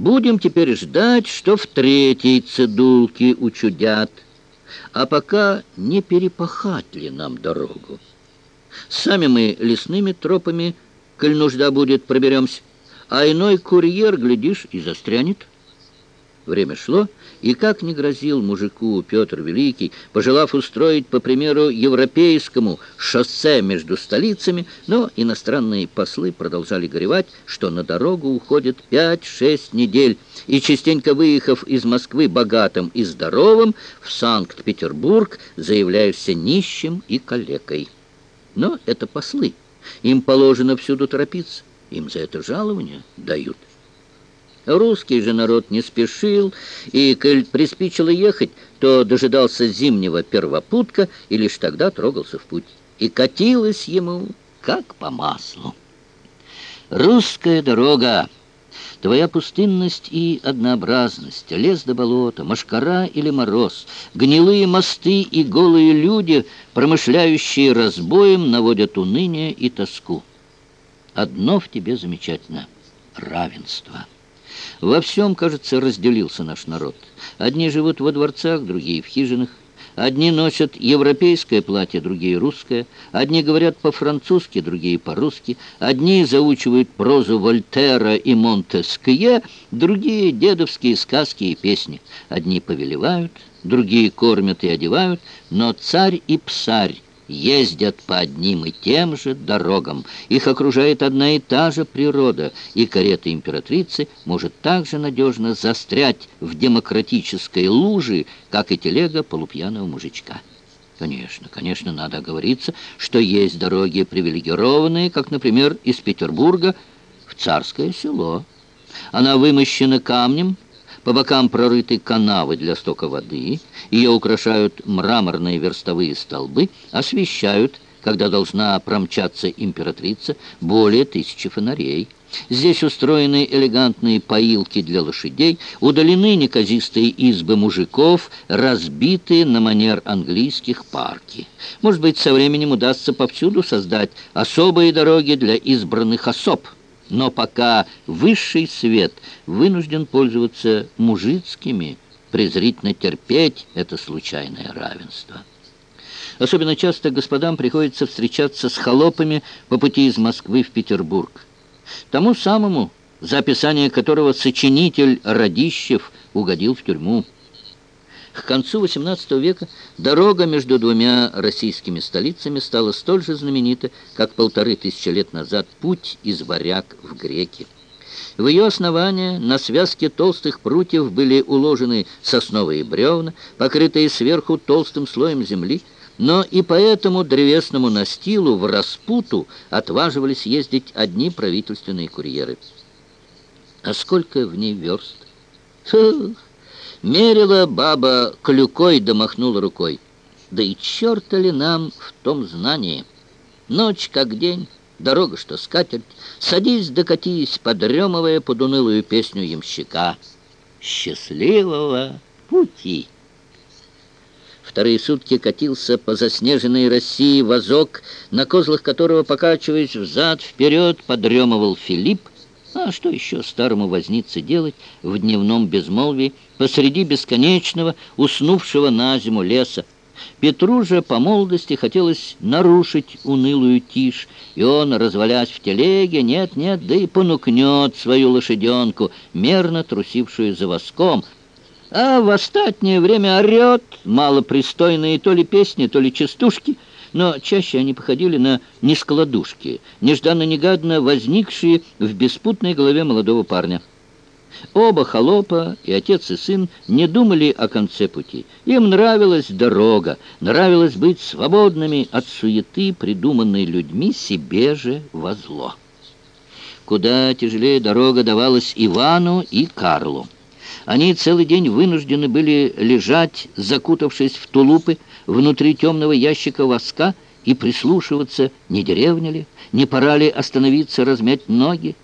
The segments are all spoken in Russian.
Будем теперь ждать, что в третьей цедулке учудят. А пока не перепахать ли нам дорогу? Сами мы лесными тропами, коль нужда будет, проберемся, а иной курьер, глядишь, и застрянет. Время шло, и как не грозил мужику Петр Великий, пожелав устроить, по примеру европейскому, шоссе между столицами, но иностранные послы продолжали горевать, что на дорогу уходит 5-6 недель, и частенько выехав из Москвы богатым и здоровым, в Санкт-Петербург заявляешься нищим и калекой. Но это послы. Им положено всюду торопиться. Им за это жалование дают. Русский же народ не спешил, и, коль приспичило ехать, то дожидался зимнего первопутка и лишь тогда трогался в путь. И катилась ему, как по маслу. Русская дорога, твоя пустынность и однообразность, лес до болота, машкара или мороз, гнилые мосты и голые люди, промышляющие разбоем, наводят уныние и тоску. Одно в тебе замечательно — равенство. Во всем, кажется, разделился наш народ. Одни живут во дворцах, другие в хижинах. Одни носят европейское платье, другие русское. Одни говорят по-французски, другие по-русски. Одни заучивают прозу Вольтера и Монтескье, другие — дедовские сказки и песни. Одни повелевают, другие кормят и одевают, но царь и псарь ездят по одним и тем же дорогам. Их окружает одна и та же природа, и карета императрицы может так же надежно застрять в демократической луже, как и телега полупьяного мужичка. Конечно, конечно, надо оговориться, что есть дороги привилегированные, как, например, из Петербурга в Царское село. Она вымощена камнем, по бокам прорыты канавы для стока воды, ее украшают мраморные верстовые столбы, освещают, когда должна промчаться императрица, более тысячи фонарей. Здесь устроены элегантные поилки для лошадей, удалены неказистые избы мужиков, разбитые на манер английских парки. Может быть, со временем удастся повсюду создать особые дороги для избранных особ – но пока высший свет вынужден пользоваться мужицкими, презрительно терпеть это случайное равенство. Особенно часто господам приходится встречаться с холопами по пути из Москвы в Петербург. Тому самому, за описание которого сочинитель Радищев угодил в тюрьму. К концу XVIII века дорога между двумя российскими столицами стала столь же знаменита, как полторы тысячи лет назад путь из Варяг в Греки. В ее основание на связке толстых прутьев были уложены сосновые бревна, покрытые сверху толстым слоем земли, но и по этому древесному настилу в распуту отваживались ездить одни правительственные курьеры. А сколько в ней верст? Фух! Мерила баба клюкой да рукой. Да и черта ли нам в том знании? Ночь как день, дорога что скатерть. Садись докатись, подремывая под унылую песню ямщика. Счастливого пути! Вторые сутки катился по заснеженной России вазок, на козлах которого, покачиваясь взад-вперед, подремывал Филипп, а что еще старому вознице делать в дневном безмолвии посреди бесконечного, уснувшего на зиму леса? Петру же по молодости хотелось нарушить унылую тишь, и он, развалясь в телеге, нет-нет, да и понукнет свою лошаденку, мерно трусившую за воском, а в остатнее время орет малопристойные то ли песни, то ли частушки — но чаще они походили на нескладушки, нежданно-негадно возникшие в беспутной голове молодого парня. Оба холопа, и отец, и сын, не думали о конце пути. Им нравилась дорога, нравилось быть свободными от суеты, придуманной людьми себе же во зло. Куда тяжелее дорога давалась Ивану и Карлу. Они целый день вынуждены были лежать, закутавшись в тулупы, внутри темного ящика воска и прислушиваться, не деревня ли, не пора ли остановиться, размять ноги.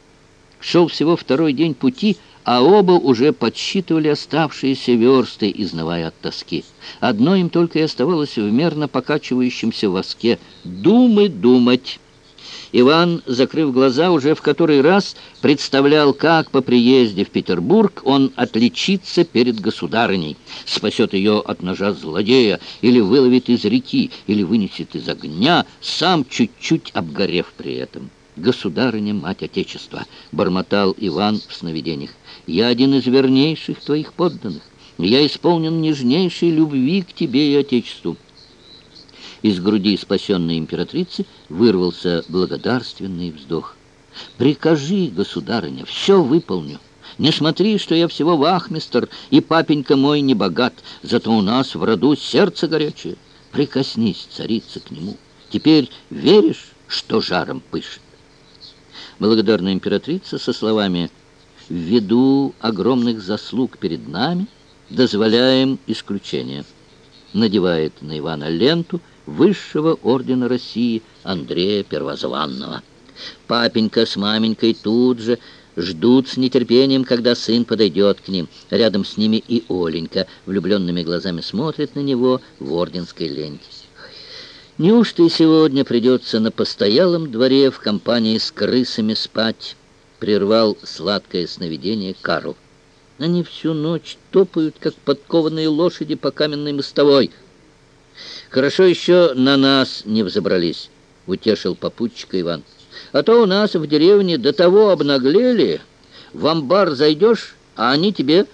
Шел всего второй день пути, а оба уже подсчитывали оставшиеся версты, изнывая от тоски. Одно им только и оставалось в мерно покачивающемся воске — думы думать. Иван, закрыв глаза, уже в который раз представлял, как по приезде в Петербург он отличится перед государыней, спасет ее от ножа злодея, или выловит из реки, или вынесет из огня, сам чуть-чуть обгорев при этом. «Государыня, мать Отечества!» — бормотал Иван в сновидениях. «Я один из вернейших твоих подданных. Я исполнен нежнейшей любви к тебе и Отечеству». Из груди спасенной императрицы вырвался благодарственный вздох. «Прикажи, государыня, все выполню. Не смотри, что я всего вахмистр, и папенька мой не богат, зато у нас в роду сердце горячее. Прикоснись, царица, к нему. Теперь веришь, что жаром пышет?» Благодарная императрица со словами «Ввиду огромных заслуг перед нами дозволяем исключение» надевает на Ивана ленту, высшего ордена России Андрея Первозванного. Папенька с маменькой тут же ждут с нетерпением, когда сын подойдет к ним. Рядом с ними и Оленька влюбленными глазами смотрит на него в орденской ленте. Неужто и сегодня придется на постоялом дворе в компании с крысами спать? Прервал сладкое сновидение Карл. Они всю ночь топают, как подкованные лошади по каменной мостовой. Хорошо еще на нас не взобрались, утешил попутчика Иван. А то у нас в деревне до того обнаглели. В амбар зайдешь, а они тебе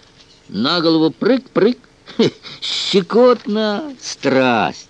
на голову прыг-прыг. Щекотно, страсть.